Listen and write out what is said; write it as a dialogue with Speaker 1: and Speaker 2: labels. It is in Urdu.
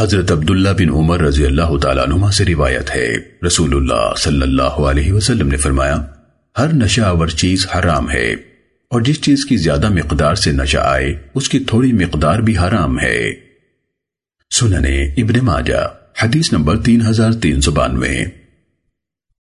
Speaker 1: حضرت عبداللہ بن عمر رضی اللہ تعالیٰ عنہ سے روایت ہے۔ رسول اللہ صلی اللہ علیہ وسلم نے فرمایا، ہر نشہ آور چیز حرام ہے، اور جس چیز کی زیادہ مقدار سے نشہ آئے، اس کی تھوڑی مقدار بھی حرام ہے۔ سننے ابن ماجہ، حدیث نمبر تین ہزار تین سو بانوے۔